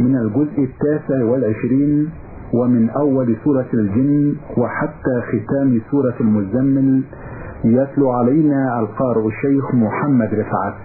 من الجزء التاسع والعشرين ومن أول سورة الجن وحتى ختام سورة المزمل يتلو علينا القارئ الشيخ محمد رفعت.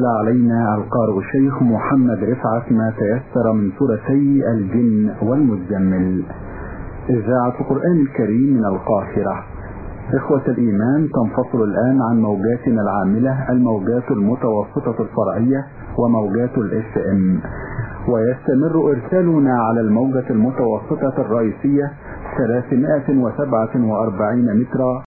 تلا علينا القارئ الشيخ محمد رفعت ما تيسر من سورتي الجن والمزمل. إذاعة القرآن الكريم من القاهرة. إخوة الإيمان تنفصل الآن عن موجاتنا العاملة الموجات المتوسطة الفرعية وموجات ال FM ويستمر إرسالنا على الموجة المتوسطة الرئيسية 347 مترا.